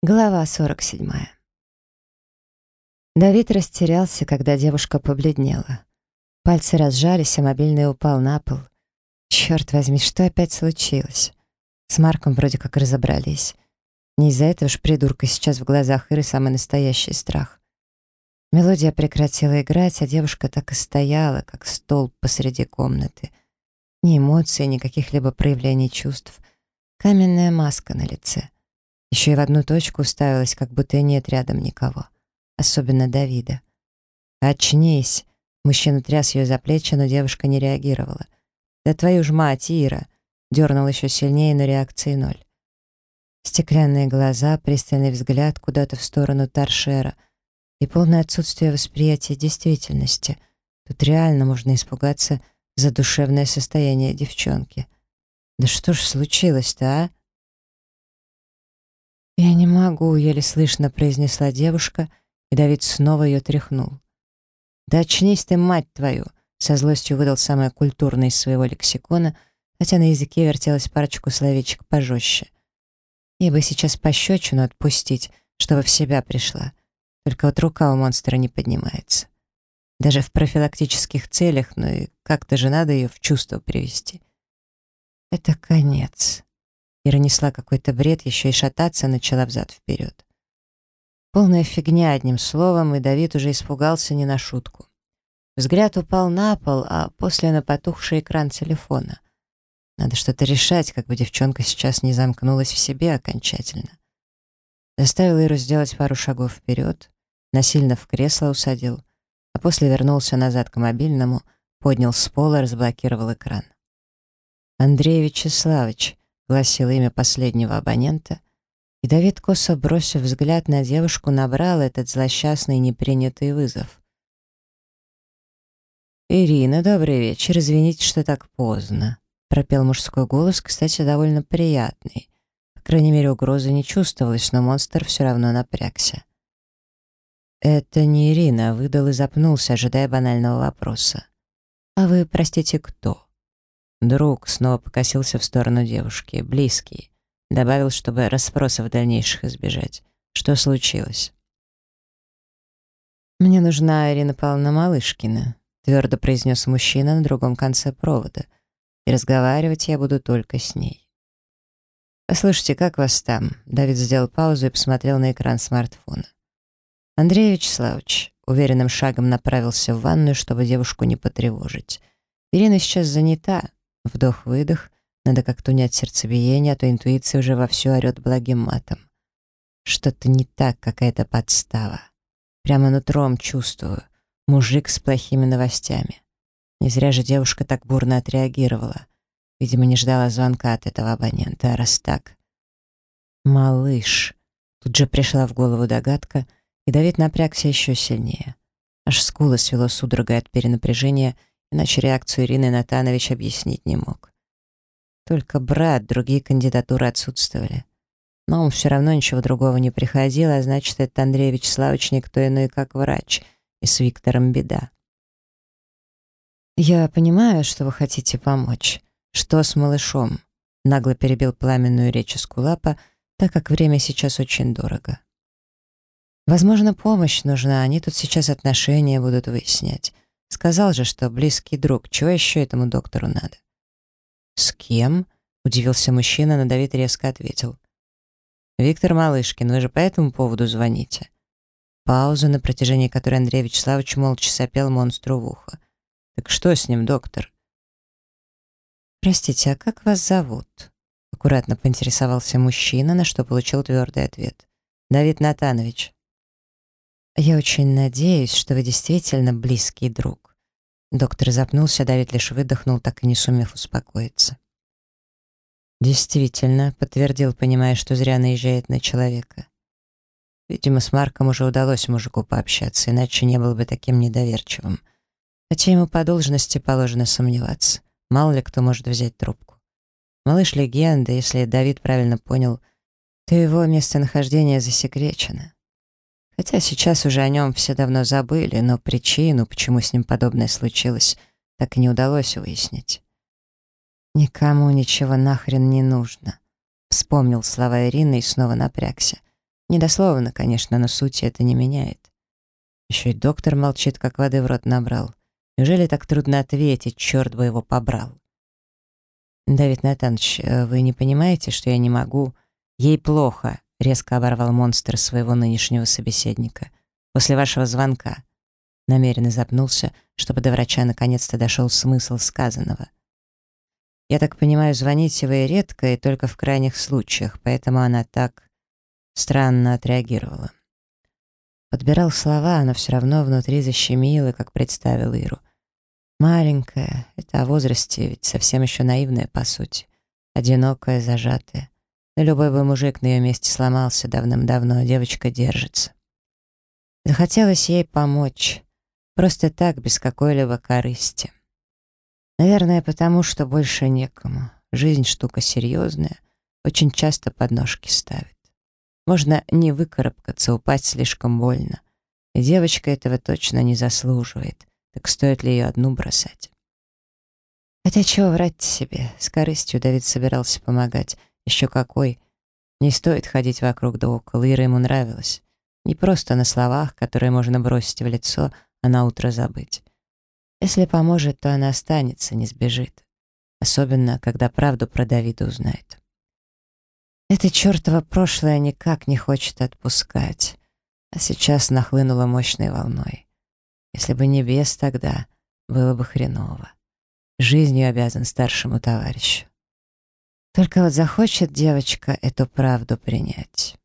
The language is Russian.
Глава 47. Давид растерялся, когда девушка побледнела. Пальцы разжались, а мобильный упал на пол. Черт возьми, что опять случилось? С Марком вроде как разобрались. Не из-за этого ж придурка сейчас в глазах Иры самый настоящий страх. Мелодия прекратила играть, а девушка так и стояла, как столб посреди комнаты. Ни эмоций, ни каких-либо проявлений чувств. Каменная маска на лице — еще и в одну точку уставилась, как будто и нет рядом никого. Особенно Давида. «Очнись!» Мужчина тряс ее за плечи, но девушка не реагировала. «Да твою ж мать, Ира!» Дернул еще сильнее, но реакции ноль. Стеклянные глаза, пристальный взгляд куда-то в сторону торшера и полное отсутствие восприятия действительности. Тут реально можно испугаться за душевное состояние девчонки. «Да что ж случилось-то, а?» «Я не могу», — еле слышно произнесла девушка, и Давид снова ее тряхнул. «Да очнись ты, мать твою!» — со злостью выдал самое культурное из своего лексикона, хотя на языке вертелась парочку словечек пожестче. Ей бы сейчас пощечину отпустить, чтобы в себя пришла. Только вот рука у монстра не поднимается. Даже в профилактических целях, ну и как-то же надо ее в чувство привести. Это конец. Ира несла какой-то бред, еще и шататься начала взад-вперед. Полная фигня, одним словом, и Давид уже испугался не на шутку. Взгляд упал на пол, а после на потухший экран телефона. Надо что-то решать, как бы девчонка сейчас не замкнулась в себе окончательно. Заставил Иру сделать пару шагов вперед, насильно в кресло усадил, а после вернулся назад к мобильному, поднял с пола, разблокировал экран. «Андрей Вячеславович», гласило имя последнего абонента, и Давид, косо бросив взгляд на девушку, набрал этот злосчастный непринятый вызов. «Ирина, добрый вечер, извините, что так поздно», — пропел мужской голос, кстати, довольно приятный. По крайней мере, угрозы не чувствовалось, но монстр все равно напрягся. «Это не Ирина», — выдал и запнулся, ожидая банального вопроса. «А вы, простите, кто?» Друг снова покосился в сторону девушки. Близкий. Добавил, чтобы расспросов дальнейших избежать. Что случилось? «Мне нужна Ирина Павловна Малышкина», — твердо произнес мужчина на другом конце провода. «И разговаривать я буду только с ней». «Послушайте, как вас там?» Давид сделал паузу и посмотрел на экран смартфона. Андрей Вячеславович уверенным шагом направился в ванную, чтобы девушку не потревожить. Ирина сейчас занята, Вдох-выдох. Надо как-то унять сердцебиение, а то интуиция уже вовсю орет благим матом. Что-то не так, какая-то подстава. Прямо нутром чувствую. Мужик с плохими новостями. Не зря же девушка так бурно отреагировала. Видимо, не ждала звонка от этого абонента, а раз так... «Малыш!» Тут же пришла в голову догадка, и Давид напрягся еще сильнее. Аж скулы свело судорогой от перенапряжения — иначе реакцию Ирины Натанович объяснить не мог. Только брат, другие кандидатуры отсутствовали. Но он все равно ничего другого не приходил, а значит, это Андрей Вячеславович никто иной, как врач, и с Виктором беда. «Я понимаю, что вы хотите помочь. Что с малышом?» Нагло перебил пламенную речь Скулапа, так как время сейчас очень дорого. «Возможно, помощь нужна, они тут сейчас отношения будут выяснять. Сказал же, что близкий друг. Чего еще этому доктору надо? «С кем?» — удивился мужчина, но Давид резко ответил. «Виктор Малышкин, вы же по этому поводу звоните?» Пауза, на протяжении которой Андрей Вячеславович молча сопел монстру в ухо. «Так что с ним, доктор?» «Простите, а как вас зовут?» Аккуратно поинтересовался мужчина, на что получил твердый ответ. «Давид Натанович». «Я очень надеюсь, что вы действительно близкий друг». Доктор запнулся, Давид лишь выдохнул, так и не сумев успокоиться. «Действительно», — подтвердил, понимая, что зря наезжает на человека. Видимо, с Марком уже удалось мужику пообщаться, иначе не был бы таким недоверчивым. Хотя ему по должности положено сомневаться. Мало ли кто может взять трубку. Малыш легенда, если Давид правильно понял, то его местонахождение засекречено. Хотя сейчас уже о нем все давно забыли, но причину, почему с ним подобное случилось, так и не удалось выяснить. «Никому ничего нахрен не нужно», — вспомнил слова Ирины и снова напрягся. Недословно, конечно, но суть это не меняет. Еще и доктор молчит, как воды в рот набрал. Неужели так трудно ответить, черт бы его побрал? «Давид Натанович, э, вы не понимаете, что я не могу...» «Ей плохо», — резко оборвал монстр своего нынешнего собеседника. «После вашего звонка». Намеренно запнулся, чтобы до врача наконец-то дошел смысл сказанного. «Я так понимаю, звоните вы редко и только в крайних случаях, поэтому она так странно отреагировала». Подбирал слова, но все равно внутри защемило, как представил Иру. Маленькая, это о возрасте, ведь совсем еще наивная, по сути. Одинокая, зажатая. Любой бы мужик на ее месте сломался давным-давно, а девочка держится. Захотелось ей помочь. Просто так, без какой-либо корысти. Наверное, потому что больше некому. Жизнь штука серьезная, очень часто подножки ставит. Можно не выкарабкаться, упасть слишком больно. И девочка этого точно не заслуживает. Так стоит ли ее одну бросать? Хотя чего врать себе? С корыстью Давид собирался помогать. Еще какой. Не стоит ходить вокруг да около. Ира ему нравилась. Не просто на словах, которые можно бросить в лицо, а на утро забыть. Если поможет, то она останется, не сбежит. Особенно, когда правду про Давида узнает. Это чертово прошлое никак не хочет отпускать, а сейчас нахлынуло мощной волной. Если бы не бес тогда, было бы хреново. Жизнью обязан старшему товарищу. Только вот захочет девочка эту правду принять.